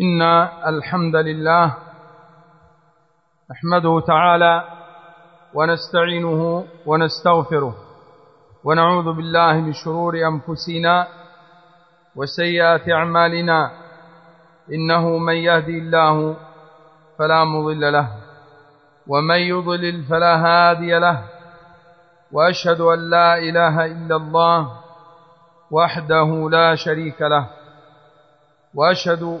إن الحمد لله نحمده تعالى ونستعينه ونستغفره ونعوذ بالله من شرور أنفسنا وسيئات أعمالنا إنه من يهدي الله فلا مضل له ومن يضلل فلا هادي له وأشهد أن لا إله إلا الله وحده لا شريك له وأشهد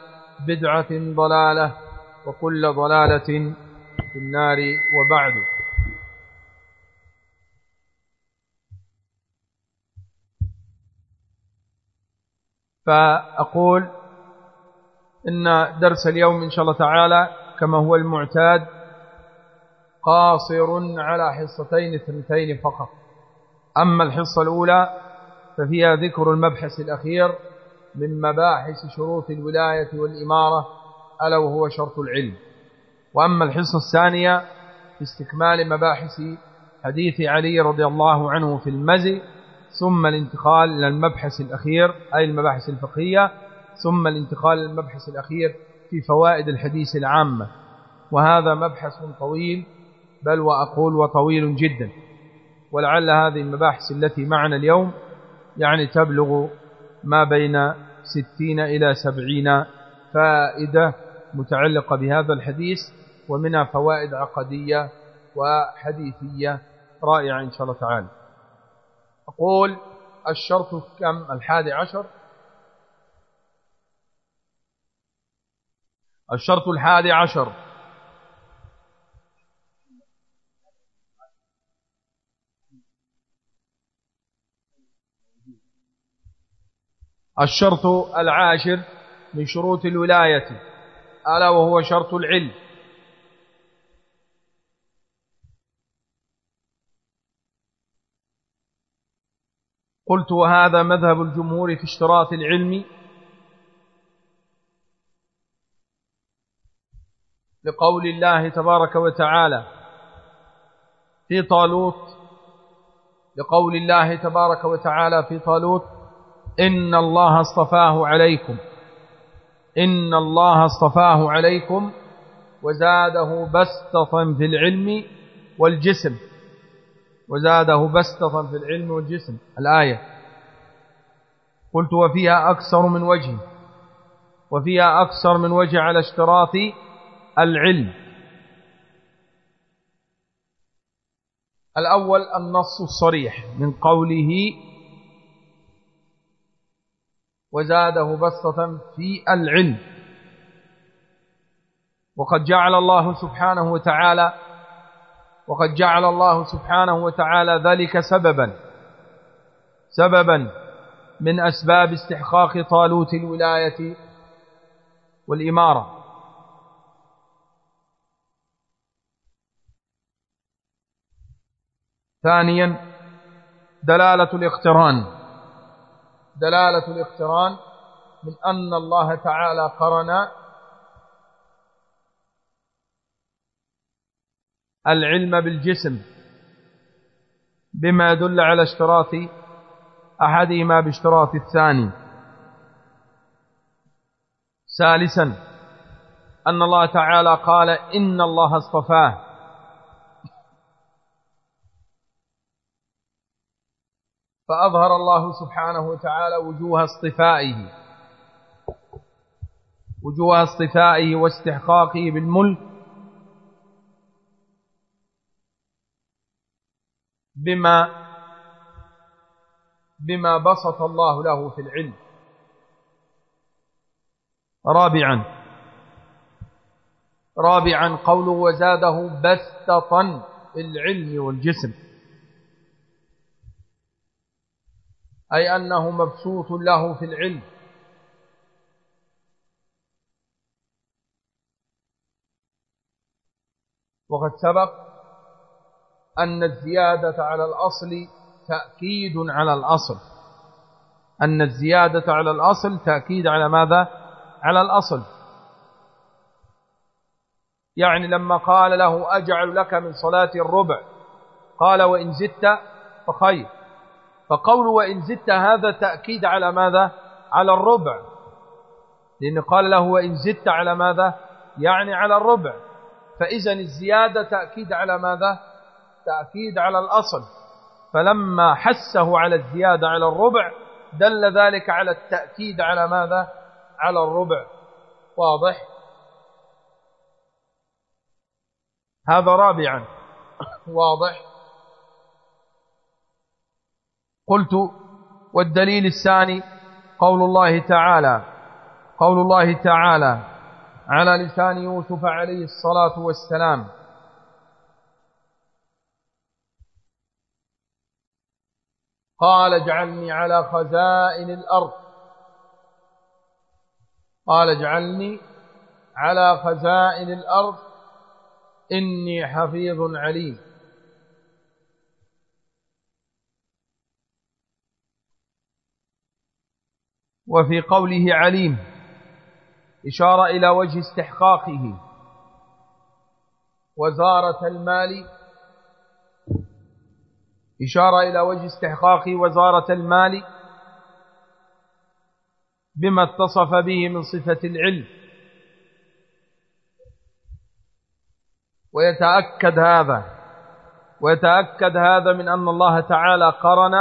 بدعة ضلالة وكل ضلالة في النار وبعد. فأقول إن درس اليوم إن شاء الله تعالى كما هو المعتاد قاصر على حصتين اثنتين فقط. أما الحصة الأولى ففيها ذكر المبحث الأخير من مباحث شروط الولاية والإمارة ألا وهو شرط العلم. وأما الحصة الثانية في استكمال مباحث حديث علي رضي الله عنه في المزي ثم الانتقال إلى المبحث الأخير أي المباحث الفقهية ثم الانتقال إلى المبحث الأخير في فوائد الحديث العامة. وهذا مبحث طويل بل وأقول وطويل جدا. ولعل هذه المباحث التي معنا اليوم يعني تبلغ ما بين ستين إلى سبعين فائدة متعلقة بهذا الحديث ومنها فوائد عقدية وحديثية رائعة إن شاء الله تعالى. أقول الشرط كم؟ الحادي عشر. الشرط الحادي عشر. الشرط العاشر من شروط الولاية ألا وهو شرط العلم. قلت وهذا مذهب الجمهور في اشتراط العلم. لقول الله تبارك وتعالى في طالوت لقول الله تبارك وتعالى في طالوت إن الله اصطفاه عليكم. إن الله اصطفاه عليكم وزاده بسطة في العلم والجسم. وزاده بسطة في العلم والجسم. الآية. قلت وفيها أكثر من وجه. وفيها أكثر من وجه على اشتراط العلم. الأول النص الصريح من قوله وزاده بسطة في العلم. وقد جعل الله سبحانه وتعالى وقد جعل الله سبحانه وتعالى ذلك سببا سببا من أسباب استحقاق طالوت الولاية والإمارة. ثانيا دلالة الاقتران. دلالة الاقتران من أن الله تعالى قرن العلم بالجسم بما يدل على اشتراط أحدهما باشتراط الثاني. ثالثا أن الله تعالى قال إن الله اصطفاه. فأظهر الله سبحانه وتعالى وجوه اصطفائه وجوه اصطفائه واستحقاقه بالملك بما بما بسط الله له في العلم. رابعا رابعا قوله وزاده بسطا في العلم والجسم. أي أنه مبسوط له في العلم. وقد سبق أن الزيادة على الأصل تأكيد على الأصل. أن الزيادة على الأصل تأكيد على ماذا؟ على الأصل. يعني لما قال له أجعل لك من صلاة الربع قال وإن زدت فخير. فقول وإن زدت هذا تأكيد على ماذا؟ على الربع. لأن قال له وإن زدت على ماذا؟ يعني على الربع. فإذا الزيادة تأكيد على ماذا؟ تأكيد على الأصل. فلما حسه على الزيادة على الربع دل ذلك على التأكيد على ماذا؟ على الربع. واضح؟ هذا رابعا. واضح؟ قلت والدليل الثاني قول الله تعالى قول الله تعالى على لسان يوسف عليه الصلاة والسلام. قال اجعلني على خزائن الأرض. قال اجعلني على خزائن الأرض. إني حفيظ عليم. وفي قوله عليم إشارة إلى وجه استحقاقه. وزارة المال إشارة إلى وجه استحقاق وزارة المال بما اتصف به من صفة العلم. ويتأكد هذا ويتأكد هذا من أن الله تعالى قرن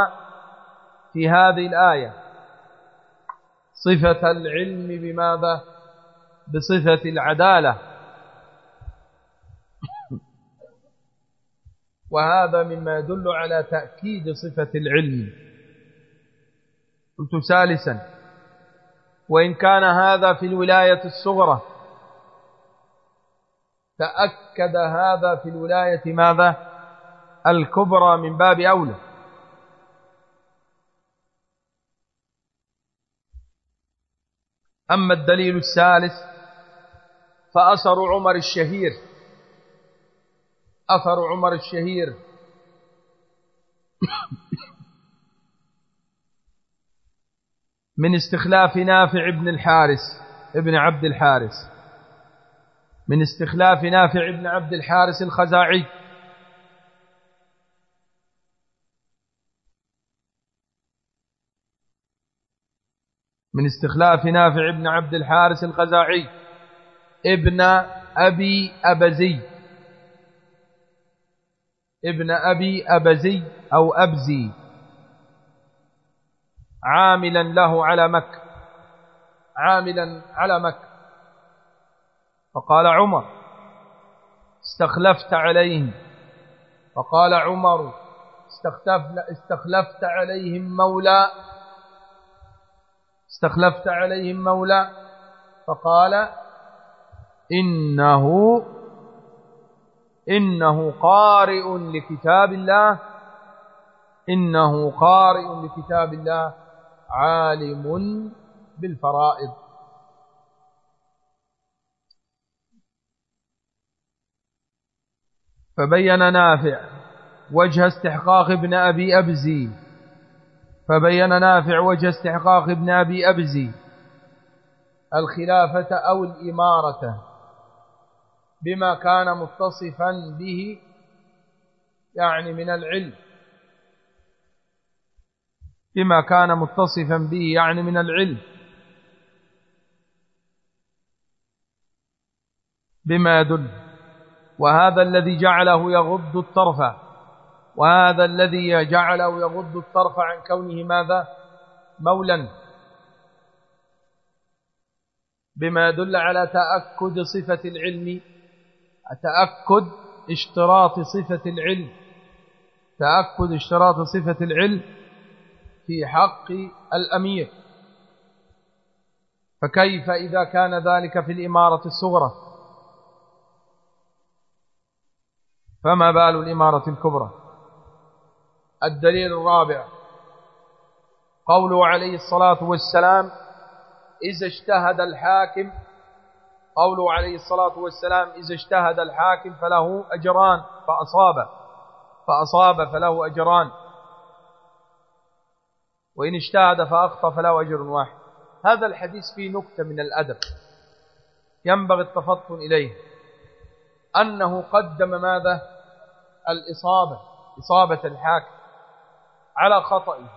في هذه الآية. صفة العلم بماذا؟ بصفة العدالة. وهذا مما يدل على تأكيد صفة العلم. قلت ثالثا وإن كان هذا في الولاية الصغرى تأكد هذا في الولاية ماذا؟ الكبرى من باب أولى. أما الدليل الثالث فأثر عمر الشهير. أثر عمر الشهير. من استخلاف نافع بن الحارس ابن عبد الحارس من استخلاف نافع بن عبد الحارس الخزاعي. من استخلاف نافع بن عبد الحارس الخزاعي. ابن أبي أبزي. ابن أبي أبزي أو أبزي. عاملا له على مكة. عاملا على مكة. فقال عمر استخلفت عليهم. فقال عمر استخلفت عليهم مولى استخلفت عليهم مولى فقال إنه إنه قارئ لكتاب الله إنه قارئ لكتاب الله عالم بالفرائض. فبين نافع وجه استحقاق ابن أبي أبزي فبين نافع وجه استحقاق ابن أبي أبزي الخلافة أو الإمارة بما كان متصفا به يعني من العلم. بما كان متصفا به يعني من العلم. بما يدل. وهذا الذي جعله يغض الطرف وهذا الذي جعله يغض الطرف عن كونه ماذا؟ مولا. بما يدل على تأكد صفة العلم. تأكد اشتراط صفة العلم. تأكد اشتراط صفة العلم في حق الأمير. فكيف إذا كان ذلك في الإمارة الصغرى؟ فما بال الإمارة الكبرى؟ الدليل الرابع. قوله عليه الصلاة والسلام إذا اجتهد الحاكم قوله عليه الصلاة والسلام إذا اجتهد الحاكم فله أجران فأصاب فأصاب فله أجران. وإن اجتهد فأخطأ فله أجر واحد. هذا الحديث فيه نكتة من الأدب ينبغي التفطن إليه. أنه قدم ماذا؟ الإصابة إصابة الحاكم. على خطئه.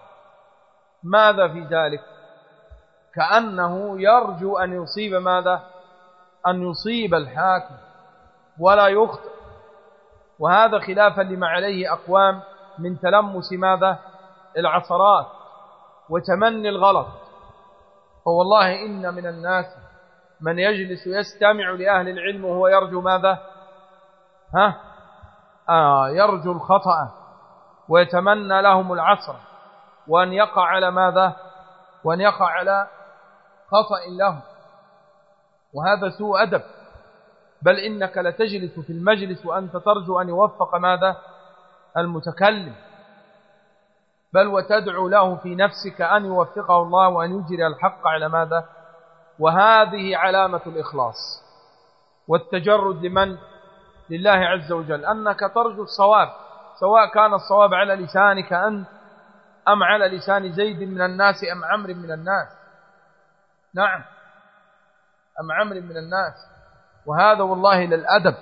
ماذا في ذلك؟ كأنه يرجو أن يصيب ماذا؟ أن يصيب الحاكم ولا يخطئ. وهذا خلافا لما عليه أقوام من تلمس ماذا؟ العثرات وتمني الغلط. فوالله إن من الناس من يجلس يستمع لأهل العلم وهو يرجو ماذا؟ ها؟ آه يرجو الخطأ. ويتمنى لهم العصر وأن يقع على ماذا؟ وأن يقع على خطأ لهم. وهذا سوء أدب. بل إنك لتجلس في المجلس وأنت ترجو أن يوفق ماذا؟ المتكلم. بل وتدعو له في نفسك أن يوفقه الله وأن يجري الحق على ماذا؟ وهذه علامة الإخلاص. والتجرد لمن؟ لله عز وجل. أنك ترجو الصواب. سواء كان الصواب على لسانك أنت أم على لسان زيد من الناس أم عمرو من الناس. نعم. أم عمرو من الناس. وهذا والله للأدب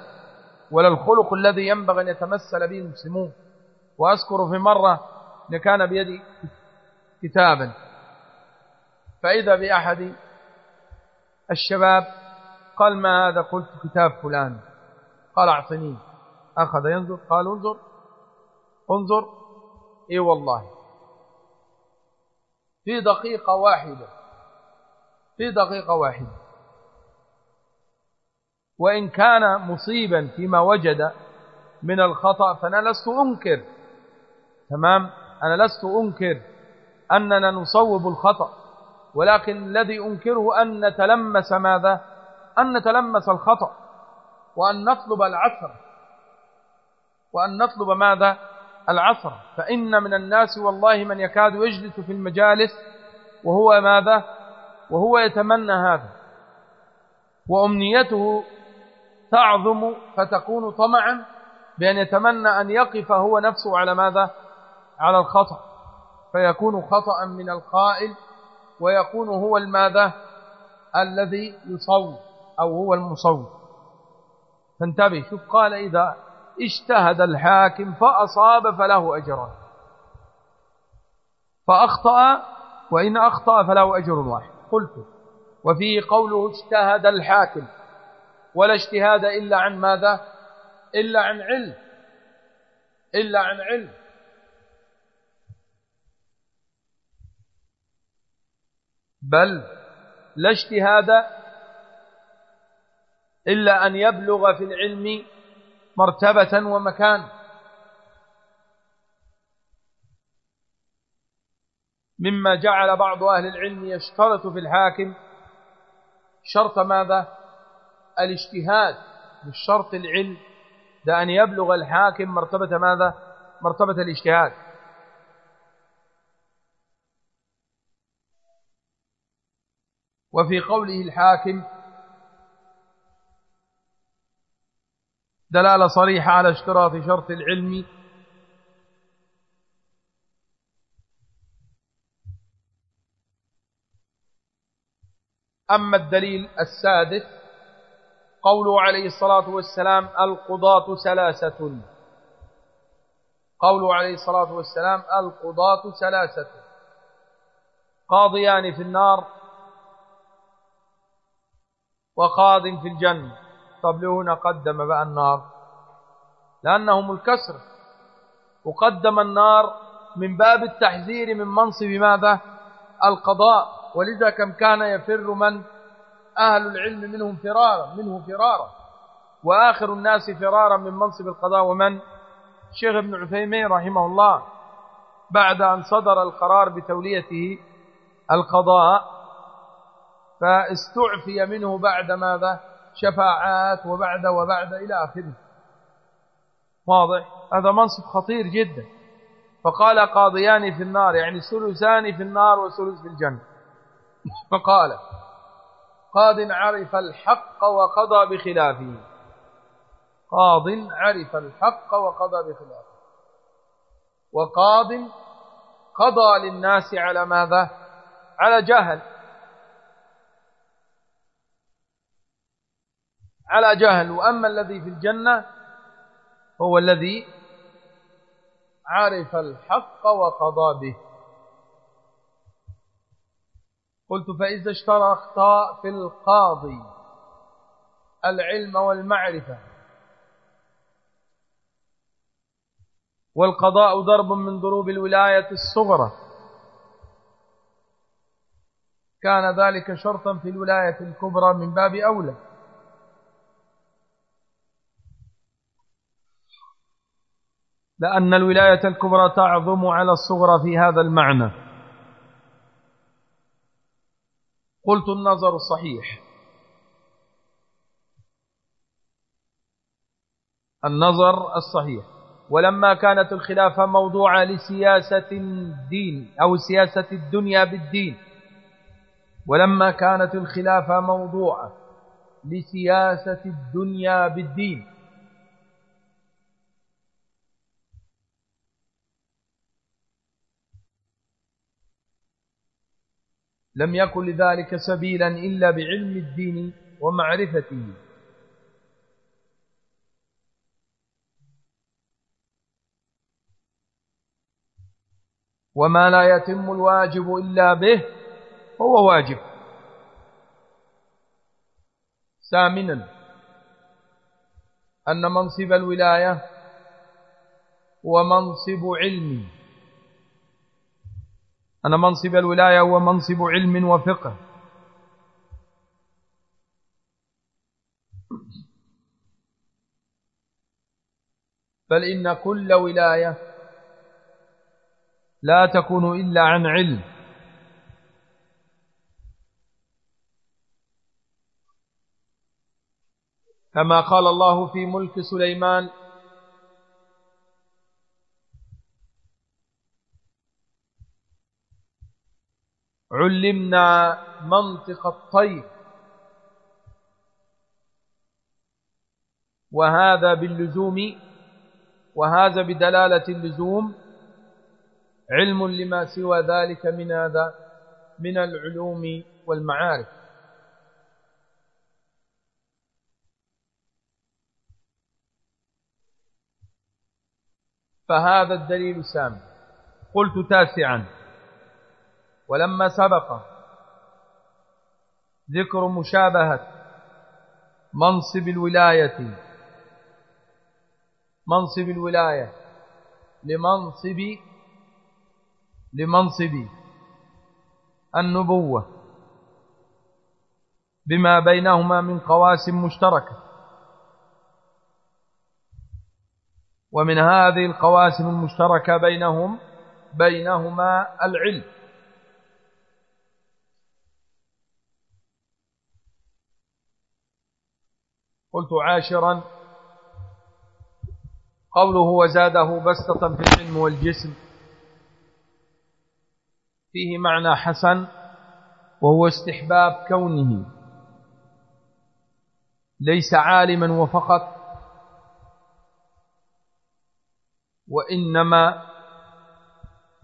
وللخلق الذي ينبغي أن يتمثل به المسلمون. وأذكر في مرة أن كان بيدي كتابا. فإذا بأحد الشباب قال ما هذا؟ قلت كتاب فلان. قال أعطني. أخذ ينظر. قال انظر. انظر. إي والله. في دقيقة واحدة. في دقيقة واحدة. وإن كان مصيبا فيما وجد من الخطأ فأنا لست أنكر. تمام؟ أنا لست أنكر أننا نصوب الخطأ. ولكن الذي أنكره أن نتلمس ماذا؟ أن نتلمس الخطأ. وأن نطلب العثر. وأن نطلب ماذا؟ العصر. فإن من الناس والله من يكاد يجلس في المجالس وهو ماذا؟ وهو يتمنى هذا. وأمنيته تعظم فتكون طمعا بأن يتمنى أن يقف هو نفسه على ماذا؟ على الخطأ. فيكون خطأ من القائل ويكون هو الماذا؟ الذي يصوب أو هو المصوب فانتبه شوف قال إذا اجتهد الحاكم فأصاب فله أجران. فأخطأ وإن أخطأ فله أجر واحد. قلت وفيه قوله اجتهد الحاكم ولا اجتهاد إلا عن ماذا؟ إلا عن علم. إلا عن علم. بل لا اجتهاد إلا أن يبلغ في العلم مرتبة ومكان. مما جعل بعض أهل العلم يشترط في الحاكم شرط ماذا؟ الاجتهاد مش شرط العلم ده أن يبلغ الحاكم مرتبة ماذا؟ مرتبة الاجتهاد. وفي قوله الحاكم دلالة صريحة على اشتراط شرط العلم. أما الدليل السادس قوله عليه الصلاة والسلام القضاة ثلاثة. قوله عليه الصلاة والسلام القضاة ثلاثة. قاضيان في النار وقاض في الجنة. طب هنا قدم بقى النار لأنهم الكسر. وقدم النار من باب التحذير من منصب ماذا؟ القضاء. ولذا كم كان يفر من؟ أهل العلم منهم فرارا منه فرارا وآخر الناس فرارا من منصب القضاء. ومن؟ الشيخ ابن عثيمين رحمه الله. بعد أن صدر القرار بتوليته القضاء فاستعفي منه بعد ماذا؟ شفاعات وبعد وبعد إلى آخره. واضح؟ هذا منصب خطير جدا. فقال قاضيان في النار يعني ثلثان في النار وثلث في الجنة. فقال قاض عرف الحق وقضى بخلافه. قاض عرف الحق وقضى بخلافه. وقاض قضى للناس على ماذا؟ على جهل. على جهل. وأما الذي في الجنة هو الذي عرف الحق وقضى به. قلت فإذا اشتركت في القاضي العلم والمعرفة. والقضاء ضرب من ضروب الولاية الصغرى. كان ذلك شرطا في الولاية الكبرى من باب أولى. لأن الولاية الكبرى تعظم على الصغرى في هذا المعنى. قلت النظر الصحيح النظر الصحيح. ولما كانت الخلافة موضوعة لسياسة الدين أو سياسة الدنيا بالدين ولما كانت الخلافة موضوعة لسياسة الدنيا بالدين لم يكن لذلك سبيلا إلا بعلم الدين ومعرفته. وما لا يتم الواجب إلا به هو واجب. ثامنا أن منصب الولاية هو منصب علم أن منصب الولاية هو منصب علم وفقه. بل إن كل ولاية لا تكون إلا عن علم. كما قال الله في ملك سليمان علمنا منطق الطير. وهذا باللزوم وهذا بدلالة اللزوم علم لما سوى ذلك من هذا من العلوم والمعارف. فهذا الدليل سامي. قلت تاسعا. ولما سبق ذكر مشابهة منصب الولاية منصب الولاية لمنصب لمنصب النبوة بما بينهما من قواسم مشتركة. ومن هذه القواسم المشتركة بينهم بينهما العلم. قلت عاشرا. قوله وزاده بسطة في العلم والجسم. فيه معنى حسن وهو استحباب كونه. ليس عالما وفقط وإنما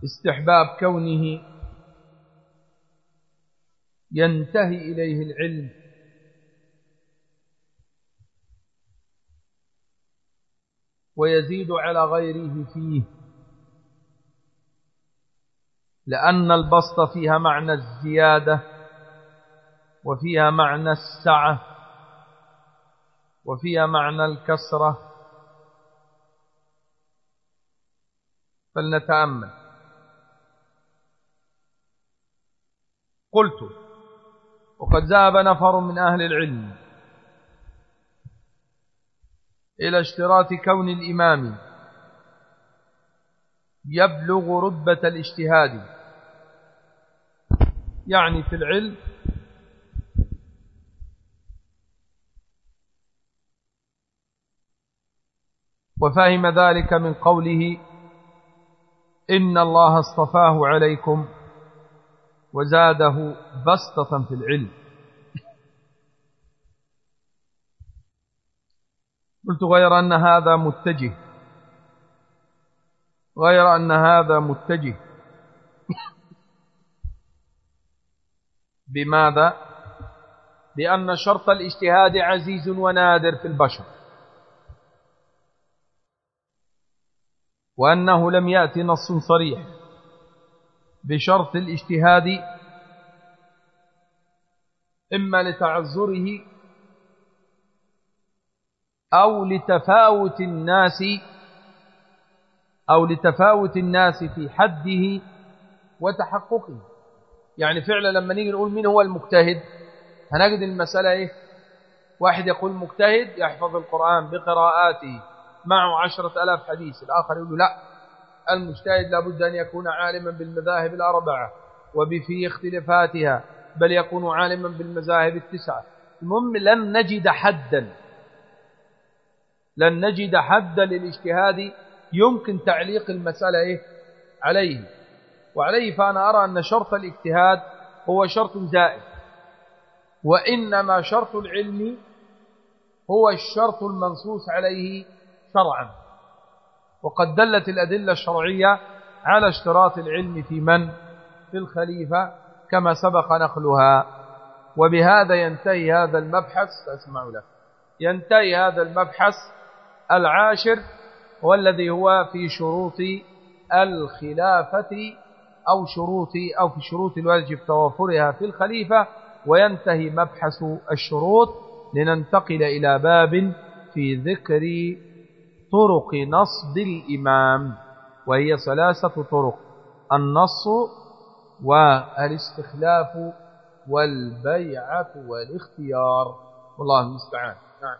استحباب كونه ينتهي إليه العلم. ويزيد على غيره فيه. لأن البسط فيها معنى الزيادة وفيها معنى السعة وفيها معنى الكسرة. فلنتأمل. قلت وقد ذهب نفر من أهل العلم إلى اشتراط كون الإمام. يبلغ رتبة الاجتهاد. يعني في العلم. وفهم ذلك من قوله إن الله اصطفاه عليكم وزاده بسطة في العلم. قلت غير أن هذا متجه. غير أن هذا متجه. بماذا؟ بأن شرط الاجتهاد عزيز ونادر في البشر. وأنه لم يأتي نص صريح. بشرط الاجتهاد إما لتعذره أو لتفاوت الناس أو لتفاوت الناس في حده وتحققه. يعني فعلا لما نيجي نقول مين هو المجتهد هنجد المسألة إيه؟ واحد يقول مجتهد يحفظ القرآن بقراءاته معه عشرة ألاف حديث الآخر يقول لا المجتهد لابد أن يكون عالما بالمذاهب الأربعة وبفي اختلافاتها بل يكون عالما بالمذاهب التسعة. المهم لن نجد حدا. لن نجد حدا للاجتهاد يمكن تعليق المسألة إيه؟ عليه. وعليه فأنا أرى أن شرط الاجتهاد هو شرط زائد. وإنما شرط العلم هو الشرط المنصوص عليه شرعا. وقد دلت الأدلة الشرعية على اشتراط العلم في من؟ في الخليفة كما سبق نقلها وبهذا ينتهي هذا المبحث أسمع لك. ينتهي هذا المبحث العاشر والذي هو في شروط الخلافة أو شروط أو في شروط الواجب توافرها في الخليفة وينتهي مبحث الشروط لننتقل إلى باب في ذكر طرق نصب الإمام وهي ثلاثة طرق النص والاستخلاف والبيعة والاختيار. والله المستعان نعم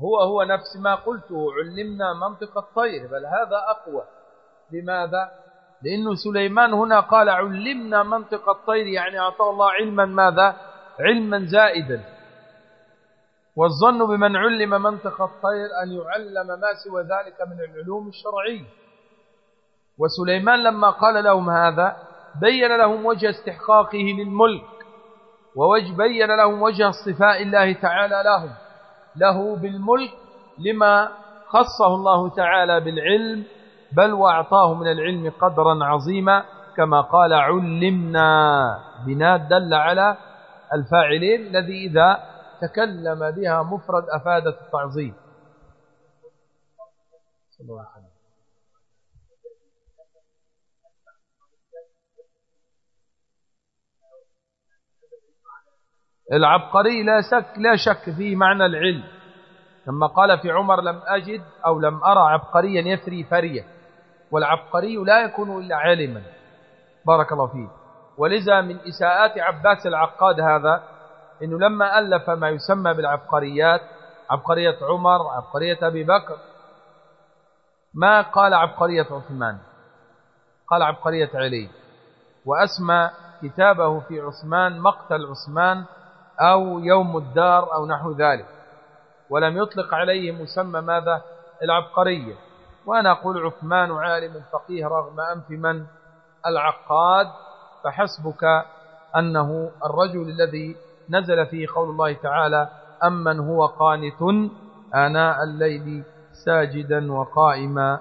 هو هو نفس ما قلته علمنا منطق الطير بل هذا أقوى لماذا؟ لأنه سليمان هنا قال علمنا منطق الطير يعني أعطى الله علما ماذا؟ علما زائدا والظن بمن علم منطق الطير أن يعلم ما سوى ذلك من العلوم الشرعية وسليمان لما قال لهم هذا بين لهم وجه استحقاقه للملك ووجه بين لهم وجه اصطفاء الله تعالى لهم له بالملك لما خصه الله تعالى بالعلم بل وأعطاه من العلم قدرا عظيما كما قال علمنا بناء دل على الفاعلين الذي إذا تكلم بها مفرد أفادت التعظيم. صلى الله عليه وسلم. العبقري لا شك لا شك فيه معنى العلم. لما قال في عمر لم أجد أو لم أرى عبقريا يثري فرية. والعبقري لا يكون إلا عالما. بارك الله فيه ولذا من إساءات عباس العقاد هذا إنه لما ألف ما يسمى بالعبقريات عبقرية عمر عبقرية أبي بكر. ما قال عبقرية عثمان؟ قال عبقرية علي. وأسمى كتابه في عثمان مقتل عثمان أو يوم الدار أو نحو ذلك. ولم يطلق عليه مسمى ماذا؟ العبقرية. وأنا أقول عثمان عالم فقيه رغم أنف من؟ العقاد. فحسبك أنه الرجل الذي نزل فيه قول الله تعالى أمن هو قانت آناء الليل ساجدا وقائما.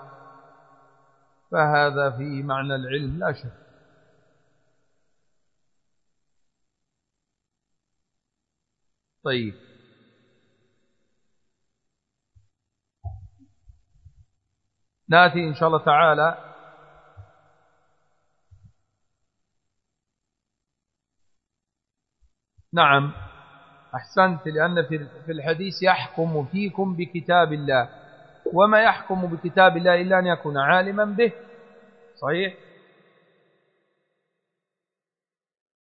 فهذا فيه معنى العلم لا شك. طيب. نأتي إن شاء الله تعالى نعم. أحسنت لأن في الحديث يحكم فيكم بكتاب الله. وما يحكم بكتاب الله إلا أن يكون عالما به. صحيح؟